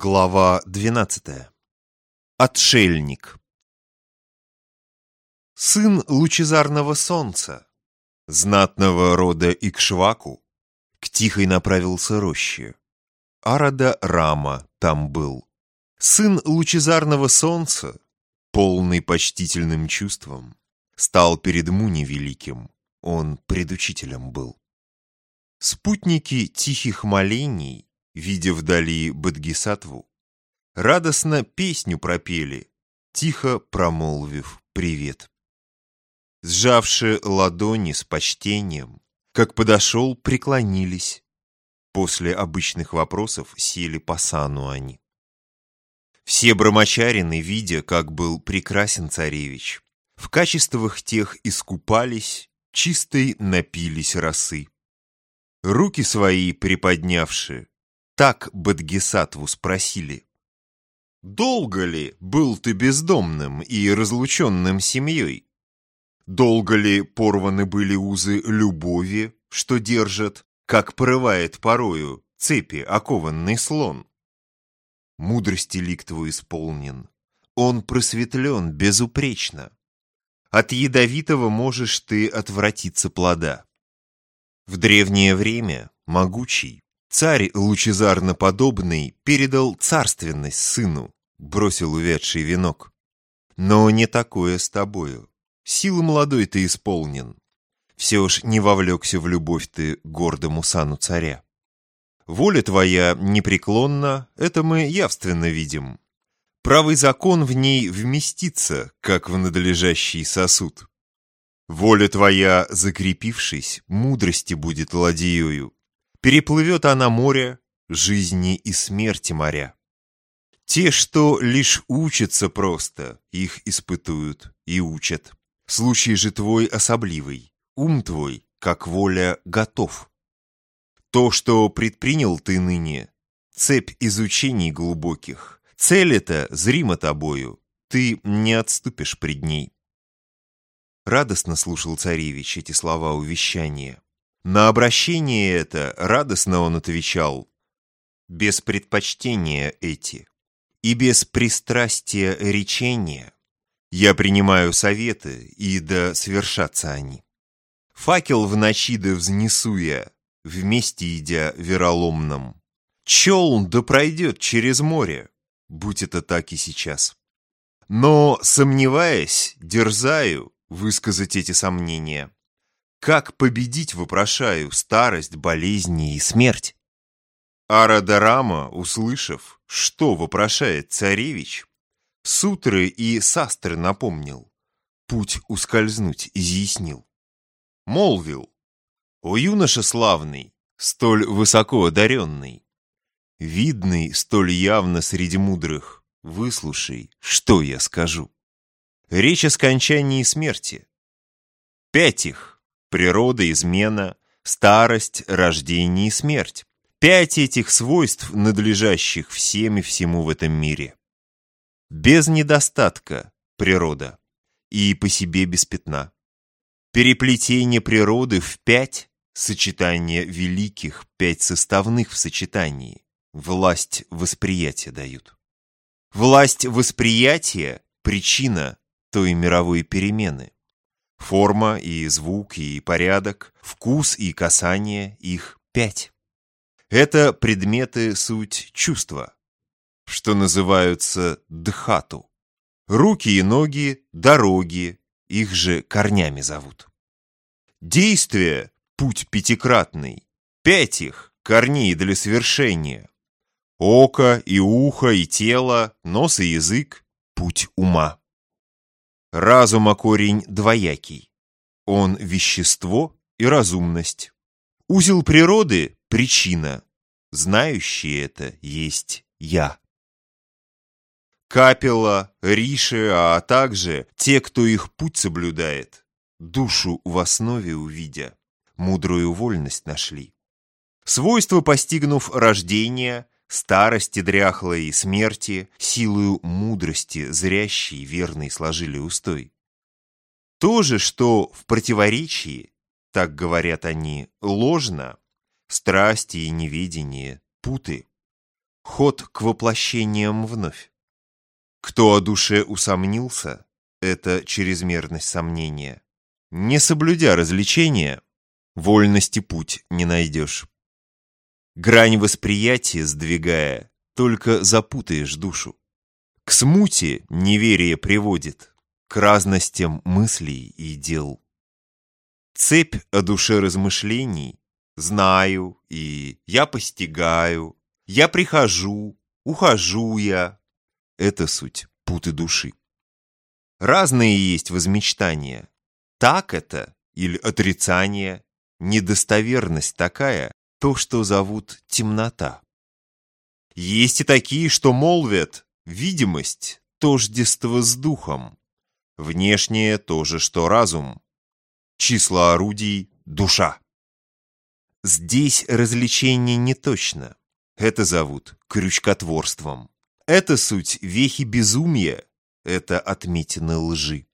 Глава 12. Отшельник. Сын лучезарного солнца, знатного рода Икшваку, к Тихой направился роще. Арада Рама там был. Сын лучезарного солнца, полный почтительным чувством, стал перед Муни великим, он предучителем был. Спутники тихих молений видя вдали Бадгисатву, радостно песню пропели, тихо промолвив привет. Сжавши ладони с почтением, как подошел, преклонились. После обычных вопросов сели по сану они. Все брамачарины, видя, как был прекрасен царевич, в качествах тех искупались, чистой напились росы. Руки свои приподнявши, так Бадгисатву спросили. «Долго ли был ты бездомным и разлученным семьей? Долго ли порваны были узы любови, что держат, как порывает порою цепи окованный слон?» Мудрости лик твой исполнен, он просветлен безупречно. От ядовитого можешь ты отвратиться плода. В древнее время могучий, Царь лучезарно подобный передал царственность сыну, бросил увядший венок. Но не такое с тобою. Силы молодой ты исполнен. Все уж не вовлекся в любовь ты гордому сану царя. Воля твоя непреклонна, это мы явственно видим. Правый закон в ней вместится, как в надлежащий сосуд. Воля твоя, закрепившись, мудрости будет ладьею, Переплывет она море, жизни и смерти моря. Те, что лишь учатся просто, их испытуют и учат. Случай же твой особливый, ум твой, как воля, готов. То, что предпринял ты ныне, цепь изучений глубоких, цель эта зрима тобою, ты не отступишь пред ней. Радостно слушал царевич эти слова увещания. На обращение это радостно он отвечал, без предпочтения эти и без пристрастия речения. Я принимаю советы, и да свершатся они. Факел в ночи да взнесу я, вместе идя вероломным. Челн да пройдет через море, будь это так и сейчас. Но, сомневаясь, дерзаю высказать эти сомнения. Как победить, вопрошаю, старость, болезни и смерть? Арадарама, услышав, что вопрошает царевич, сутры и састры напомнил, путь ускользнуть изъяснил. Молвил, о юноша славный, столь высоко одаренный, видный столь явно среди мудрых, выслушай, что я скажу. Речь о скончании смерти. Пять их, природа, измена, старость, рождение и смерть. Пять этих свойств, надлежащих всем и всему в этом мире. Без недостатка природа и по себе без пятна. Переплетение природы в пять, сочетание великих, пять составных в сочетании, власть восприятия дают. Власть восприятия – причина той мировой перемены. Форма и звук и порядок, вкус и касание – их пять. Это предметы суть чувства, что называются дхату. Руки и ноги – дороги, их же корнями зовут. Действие – путь пятикратный, пять их – корней для совершения. Око и ухо и тело, нос и язык – путь ума. Разума корень двоякий. Он вещество и разумность. Узел природы – причина. Знающий это есть я. Капела, Риши, а также те, кто их путь соблюдает, душу в основе увидя, мудрую вольность нашли. Свойства, постигнув рождения, Старости дряхлой и смерти, силою мудрости зрящей верный сложили устой. То же, что в противоречии, так говорят они, ложно, страсти и неведение, путы. ход к воплощениям вновь. Кто о душе усомнился, это чрезмерность сомнения. Не соблюдя развлечения, вольности путь не найдешь. Грань восприятия сдвигая, только запутаешь душу. К смуте неверие приводит, к разностям мыслей и дел. Цепь о душе размышлений знаю и я постигаю, я прихожу, ухожу я. Это суть путы души. Разные есть возмечтания. Так это или отрицание, недостоверность такая, то, что зовут темнота. Есть и такие, что молвят видимость, тождество с духом. Внешнее то же, что разум. Число орудий – душа. Здесь развлечение не точно. Это зовут крючкотворством. Это суть вехи безумия, это отметины лжи.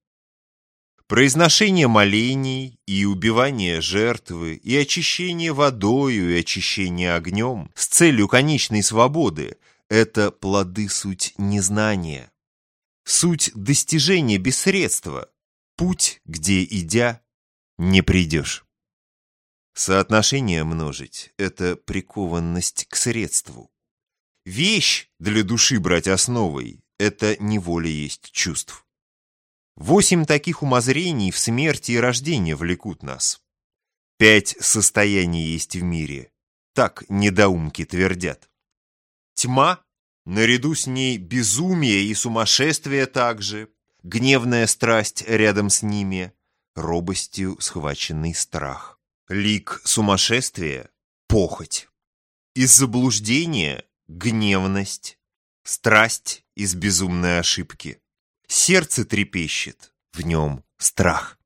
Произношение молений и убивание жертвы, и очищение водою, и очищение огнем с целью конечной свободы – это плоды суть незнания. Суть достижения без средства, путь, где идя, не придешь. Соотношение множить – это прикованность к средству. Вещь для души брать основой – это неволя есть чувств. Восемь таких умозрений в смерти и рождении влекут нас. Пять состояний есть в мире. Так недоумки твердят. Тьма, наряду с ней безумие и сумасшествие также, гневная страсть рядом с ними, робостью схваченный страх. Лик сумасшествия – похоть. Из заблуждения – гневность, страсть из безумной ошибки. Сердце трепещет, в нем страх.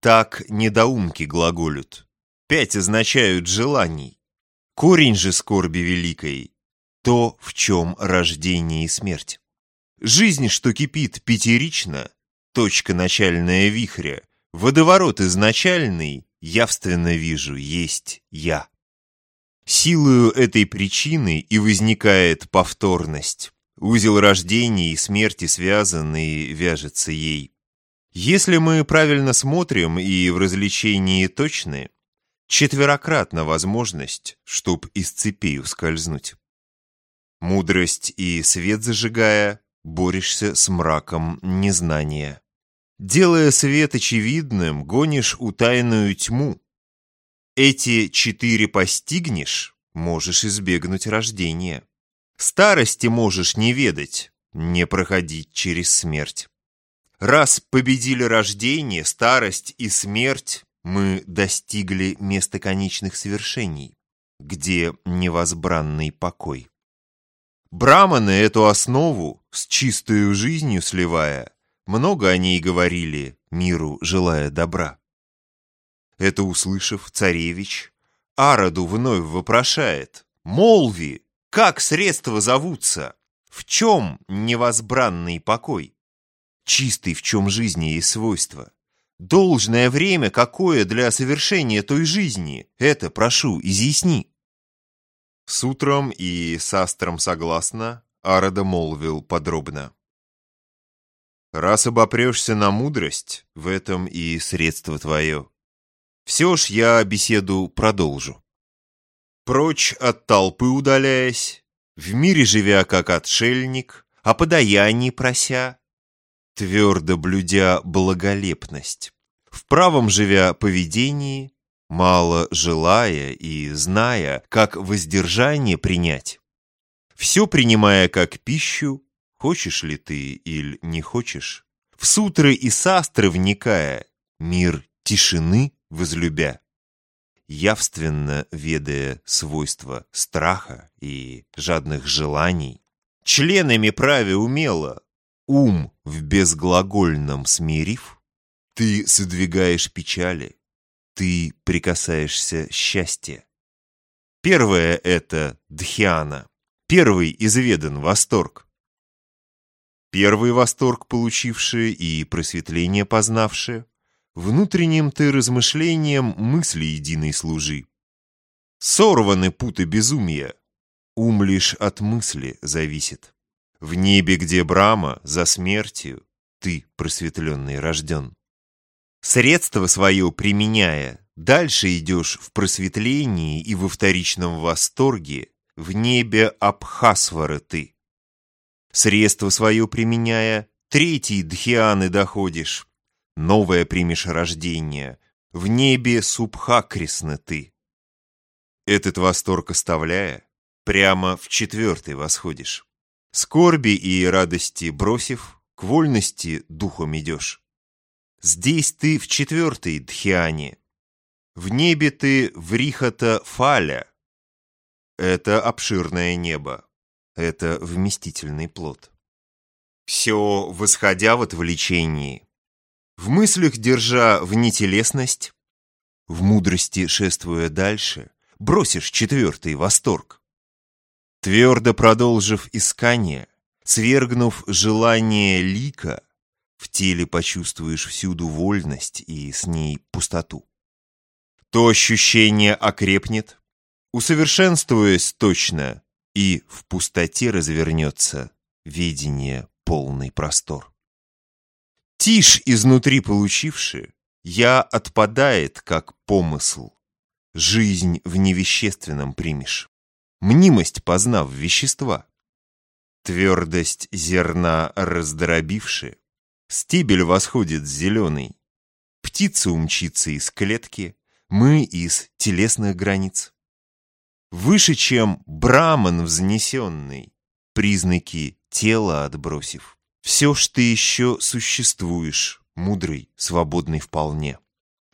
Так недоумки глаголют. Пять означают желаний. Корень же скорби великой — то, в чем рождение и смерть. Жизнь, что кипит пятерично, точка начальная вихря, водоворот изначальный, явственно вижу, есть я. Силою этой причины и возникает повторность, Узел рождения и смерти связан и вяжется ей. Если мы правильно смотрим и в развлечении точны, четверократна возможность, чтоб из цепей ускользнуть. Мудрость и свет зажигая, борешься с мраком незнания. Делая свет очевидным, гонишь утайную тьму. Эти четыре постигнешь, можешь избегнуть рождения. Старости можешь не ведать, не проходить через смерть. Раз победили рождение, старость и смерть, мы достигли места конечных свершений, где невозбранный покой. Браманы эту основу, с чистою жизнью сливая, много о ней говорили, миру желая добра. Это услышав, царевич Араду вновь вопрошает, «Молви, как средства зовутся? В чем невозбранный покой? Чистый в чем жизни и свойства? Должное время какое для совершения той жизни? Это, прошу, изъясни. С утром и с астром согласно, Арада молвил подробно. Раз обопрешься на мудрость, в этом и средство твое. Все ж я беседу продолжу. Прочь от толпы удаляясь, в мире живя как отшельник, о подаянии прося, твердо блюдя благолепность, в правом живя поведении, мало желая и зная, как воздержание принять, все принимая как пищу, хочешь ли ты или не хочешь, в сутры и састры вникая, мир тишины возлюбя явственно ведая свойства страха и жадных желаний, членами праве умело, ум в безглагольном смирив, ты содвигаешь печали, ты прикасаешься счастья. Первое — это дхьяна, первый изведан восторг. Первый восторг получивший и просветление познавший, Внутренним ты размышлением мысли единой служи. Сорваны путы безумия. ум лишь от мысли зависит. В небе, где Брама, за смертью, ты, просветленный, рожден. Средство свое применяя, дальше идешь в просветлении и во вторичном восторге, в небе Абхасвары ты. Средство свое применяя, третий дхианы доходишь, новое примешь рождение, в небе Субхакрисны ты. Этот восторг оставляя, прямо в четвертый восходишь. Скорби и радости бросив, к вольности духом идешь. Здесь ты в четвертой дхиане. В небе ты в рихата фаля. Это обширное небо. Это вместительный плод. Все восходя в отвлечении. В мыслях держа внетелесность, в мудрости шествуя дальше, бросишь четвертый восторг. Твердо продолжив искание, свергнув желание лика, в теле почувствуешь всюду вольность и с ней пустоту. То ощущение окрепнет, усовершенствуясь точно, и в пустоте развернется видение полный простор. Тишь изнутри получивши, я отпадает, как помысл. Жизнь в невещественном примешь, мнимость познав вещества. Твердость зерна раздробивши, стебель восходит зеленый. Птица умчится из клетки, мы из телесных границ. Выше, чем браман взнесенный, признаки тела отбросив. Все ж ты еще существуешь, мудрый, свободный вполне.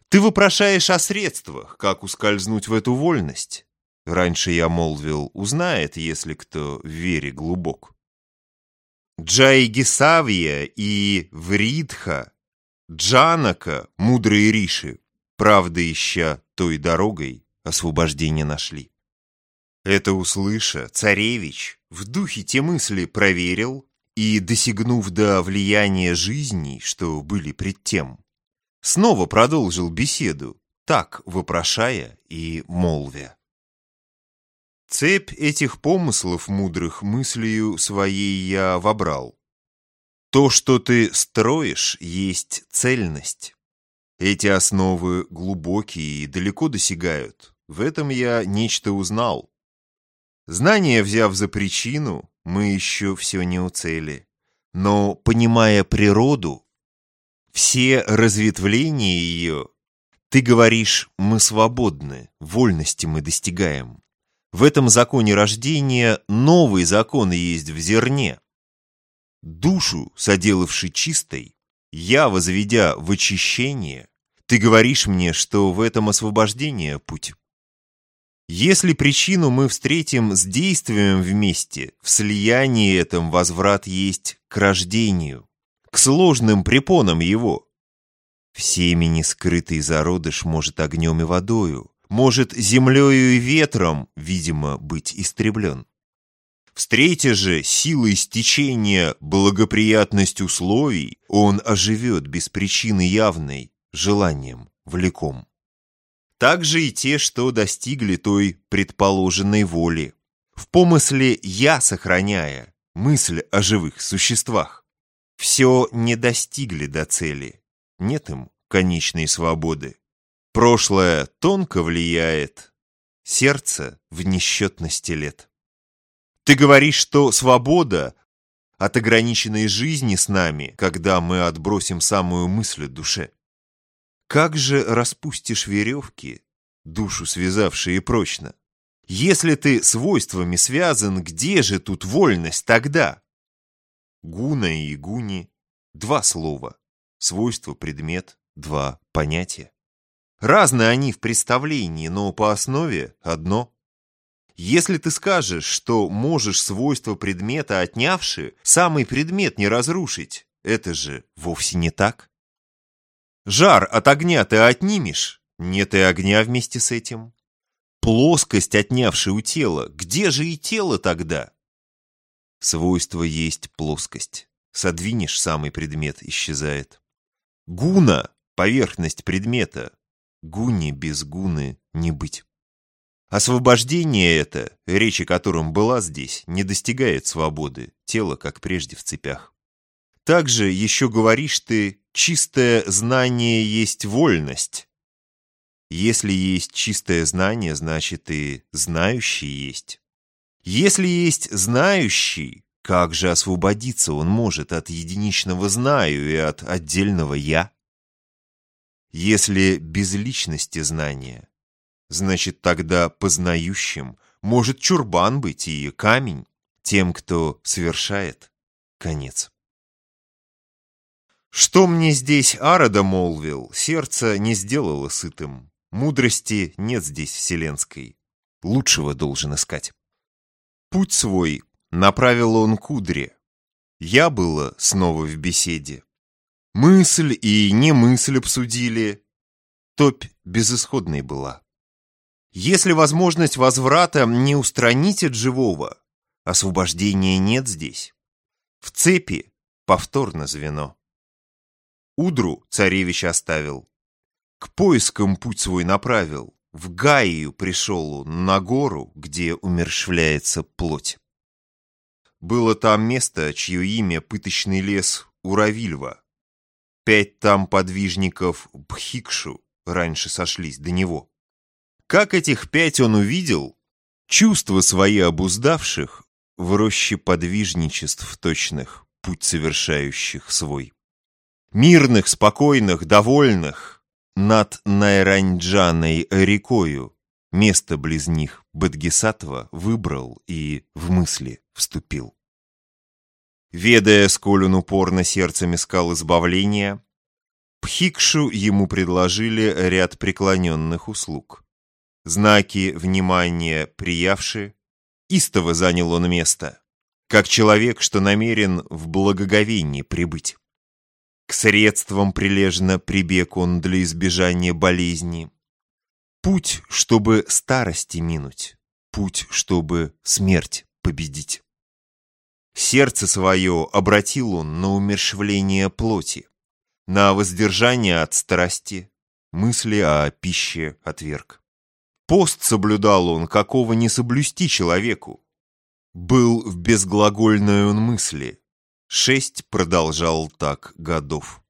Ты вопрошаешь о средствах, как ускользнуть в эту вольность. Раньше я молвил, узнает, если кто в вере глубок. Джайгисавья и Вридха, Джанака, мудрые риши, правда ища той дорогой, освобождение нашли. Это услыша, царевич в духе те мысли проверил и, досягнув до влияния жизней, что были пред тем, снова продолжил беседу, так вопрошая и молвя. Цепь этих помыслов мудрых мыслью своей я вобрал. То, что ты строишь, есть цельность. Эти основы глубокие и далеко досягают. В этом я нечто узнал. Знание, взяв за причину, мы еще все не уцели. Но, понимая природу, все разветвления ее, ты говоришь, мы свободны, вольности мы достигаем. В этом законе рождения новый закон есть в зерне. Душу, соделавши чистой, я, возведя в очищение, ты говоришь мне, что в этом освобождение путь. Если причину мы встретим с действием вместе, в слиянии этом возврат есть к рождению, к сложным препонам его. В семени скрытый зародыш может огнем и водою, может землею и ветром, видимо, быть истреблен. Встретя же силой стечения благоприятность условий, он оживет без причины явной, желанием, влеком. Также и те, что достигли той предположенной воли. В помысле «я» сохраняя мысль о живых существах. Все не достигли до цели, нет им конечной свободы. Прошлое тонко влияет, сердце в несчетности лет. Ты говоришь, что свобода от ограниченной жизни с нами, когда мы отбросим самую мысль в душе. Как же распустишь веревки, душу связавшие прочно? Если ты свойствами связан, где же тут вольность тогда? Гуна и гуни – два слова. Свойство, предмет – два понятия. Разные они в представлении, но по основе одно. Если ты скажешь, что можешь свойства предмета отнявши, самый предмет не разрушить, это же вовсе не так. Жар от огня ты отнимешь, нет и огня вместе с этим. Плоскость, отнявши у тела, где же и тело тогда? Свойство есть плоскость. Содвинешь, самый предмет исчезает. Гуна — поверхность предмета, Гуни без гуны не быть. Освобождение это, речь о котором была здесь, не достигает свободы, тело, как прежде, в цепях. Также еще говоришь ты, чистое знание есть вольность. Если есть чистое знание, значит и знающий есть. Если есть знающий, как же освободиться он может от единичного «знаю» и от отдельного «я»? Если без личности знания, значит тогда познающим может чурбан быть и камень, тем, кто совершает конец. Что мне здесь Арода молвил, сердце не сделало сытым. Мудрости нет здесь вселенской. Лучшего должен искать. Путь свой направил он кудре. Я было снова в беседе. Мысль и не мысль обсудили. Топь безысходной была. Если возможность возврата не устранить от живого, освобождения нет здесь. В цепи повторно звено. Удру царевич оставил. К поискам путь свой направил. В Гаию пришел он, на гору, где умершвляется плоть. Было там место, чье имя пыточный лес Уравильва. Пять там подвижников Бхикшу раньше сошлись до него. Как этих пять он увидел, чувства свои обуздавших в роще подвижничеств точных, путь совершающих свой. Мирных, спокойных, довольных, над Найранджаной рекою, место близ них Бадгисатова выбрал и в мысли вступил. Ведая, сколь он упорно сердцем искал избавления, Пхикшу ему предложили ряд преклоненных услуг. Знаки внимания приявши, истово занял он место, как человек, что намерен в благоговении прибыть. К средствам прилежно прибег он для избежания болезни. Путь, чтобы старости минуть, путь, чтобы смерть победить. Сердце свое обратил он на умершвление плоти, на воздержание от страсти, мысли о пище отверг. Пост соблюдал он, какого не соблюсти человеку. Был в безглагольной он мысли, шесть продолжал так годов.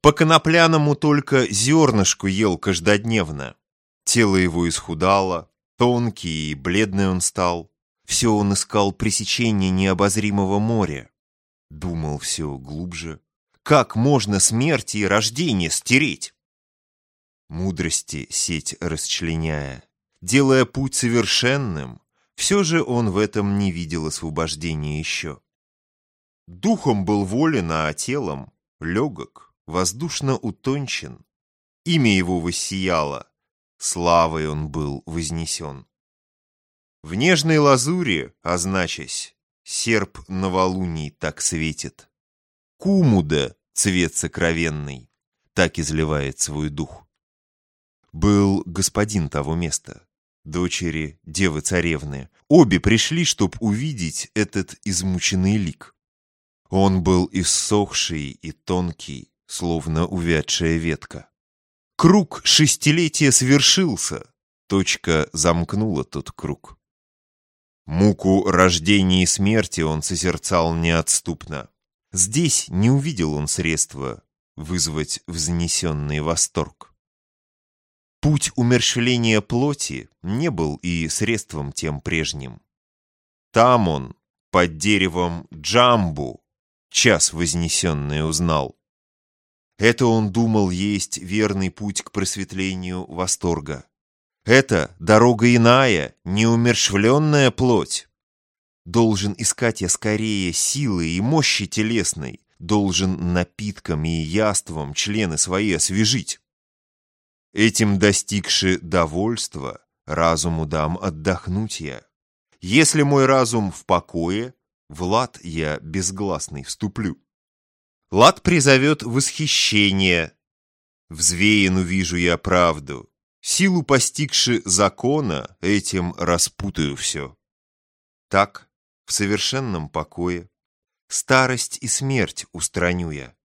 По конопляному только зернышку ел каждодневно. Тело его исхудало, тонкий и бледный он стал. Все он искал пресечение необозримого моря. Думал все глубже. Как можно смерти и рождение стереть? Мудрости сеть расчленяя, делая путь совершенным, все же он в этом не видел освобождения еще. Духом был волен, а телом легок, воздушно утончен. Имя его воссияло, славой он был вознесен. В нежной лазури, означась, серп новолуний так светит. Кумуда, цвет сокровенный, так изливает свой дух. Был господин того места, дочери девы царевны. Обе пришли, чтоб увидеть этот измученный лик. Он был иссохший и тонкий, словно увядшая ветка. Круг шестилетия свершился, точка замкнула тот круг. Муку рождения и смерти он созерцал неотступно. Здесь не увидел он средства вызвать взнесенный восторг. Путь умерщвления плоти не был и средством тем прежним. Там он, под деревом Джамбу, час вознесенный узнал. Это он думал есть верный путь к просветлению восторга. Это дорога иная, неумершвленная плоть. Должен искать я скорее силы и мощи телесной, должен напитком и яством члены свои освежить. Этим достигши довольства, разуму дам отдохнуть я. Если мой разум в покое, в лад я безгласный вступлю. Лад призовет восхищение. Взвеян увижу я правду, Силу постигши закона, этим распутаю все. Так, в совершенном покое, старость и смерть устраню я.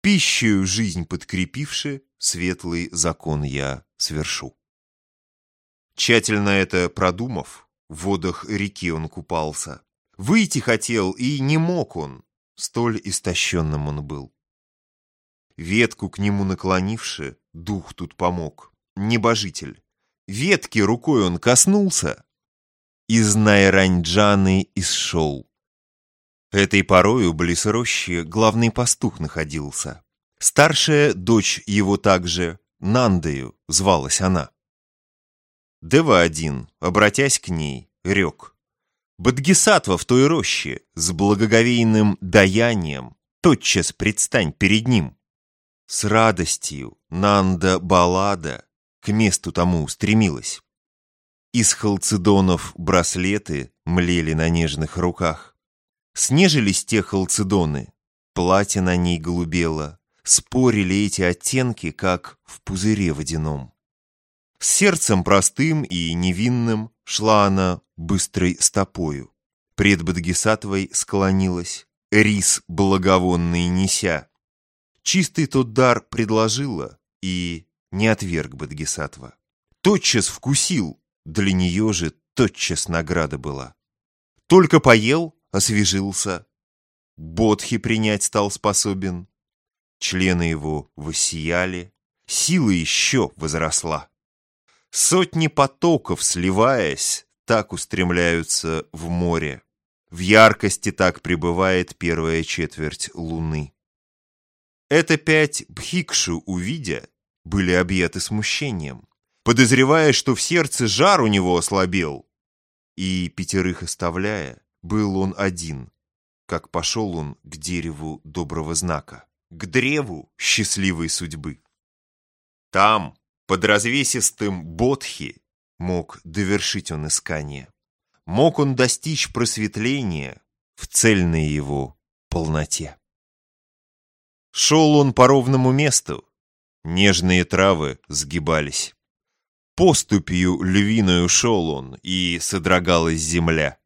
Пищею жизнь подкрепивши, светлый закон я свершу. Тщательно это продумав, в водах реки он купался. Выйти хотел, и не мог он, столь истощенным он был. Ветку к нему наклонивши, дух тут помог, небожитель. Ветки рукой он коснулся, из Найранджаны исшел. Этой порою близ рощи главный пастух находился. Старшая дочь его также, Нандою, звалась она. Дева один, обратясь к ней, рек. Бадгисатва в той роще, с благоговейным даянием, тотчас предстань перед ним. С радостью Нанда Балада к месту тому стремилась. Из халцедонов браслеты млели на нежных руках. Снежились те халцедоны, платье на ней голубело, спорили эти оттенки, как в пузыре водяном. С сердцем простым и невинным шла она быстрой стопою. Пред Бадгисатовой склонилась, рис благовонный неся. Чистый тот дар предложила и не отверг Бадгисатова. Тотчас вкусил, для нее же тотчас награда была. Только поел, освежился. Бодхи принять стал способен. Члены его воссияли, сила еще возросла. Сотни потоков, сливаясь, так устремляются в море. В яркости так пребывает первая четверть луны. Это пять бхикшу, увидя, были объяты смущением, подозревая, что в сердце жар у него ослабел. И, пятерых оставляя, был он один, как пошел он к дереву доброго знака, к древу счастливой судьбы. Там, под развесистым Бодхи мог довершить он искание. Мог он достичь просветления в цельной его полноте. Шел он по ровному месту, нежные травы сгибались. Поступью львиную шел он, и содрогалась земля.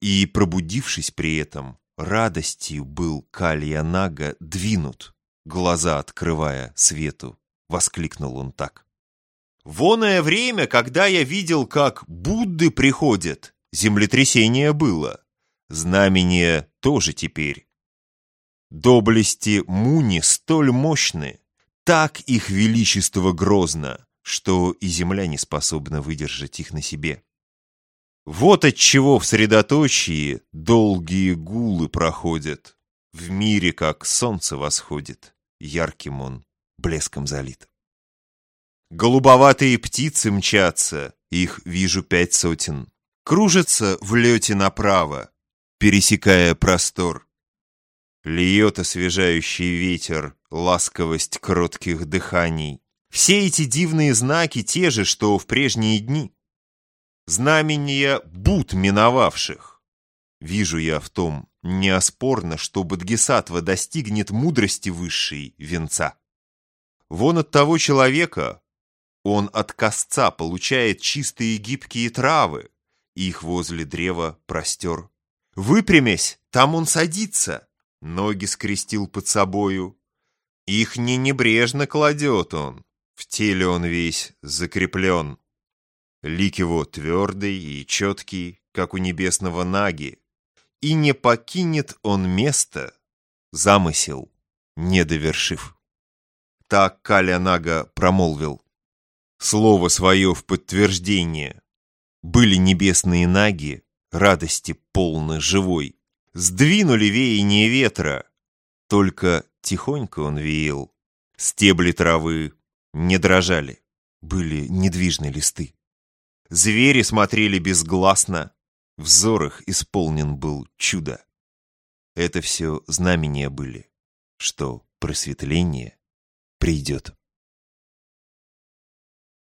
И, пробудившись при этом, радостью был Калья Нага двинут, глаза открывая свету, воскликнул он так. Воное время, когда я видел, как Будды приходят, землетрясение было. Знамение тоже теперь. Доблести Муни столь мощны, так их величество грозно, что и земля не способна выдержать их на себе. Вот от чего в средоточии долгие гулы проходят, в мире как солнце восходит, ярким он блеском залит. Голубоватые птицы мчатся, их вижу пять сотен. Кружатся в лете направо, пересекая простор. Льет освежающий ветер, ласковость кротких дыханий. Все эти дивные знаки те же, что в прежние дни. Знамения буд миновавших. Вижу я в том неоспорно, что Бадгисатва достигнет мудрости высшей венца. Вон от того человека, он от косца получает чистые гибкие травы, их возле древа простер. Выпрямясь, там он садится, ноги скрестил под собою. Их не небрежно кладет он, в теле он весь закреплен. Лик его твердый и четкий, как у небесного наги, и не покинет он место, замысел не довершив. Так Каля Нага промолвил слово свое в подтверждение. Были небесные наги, радости полны живой. Сдвинули веяние ветра, только тихонько он веял. Стебли травы не дрожали, были недвижны листы. Звери смотрели безгласно, взор их исполнен был чудо. Это все знамения были, что просветление придет.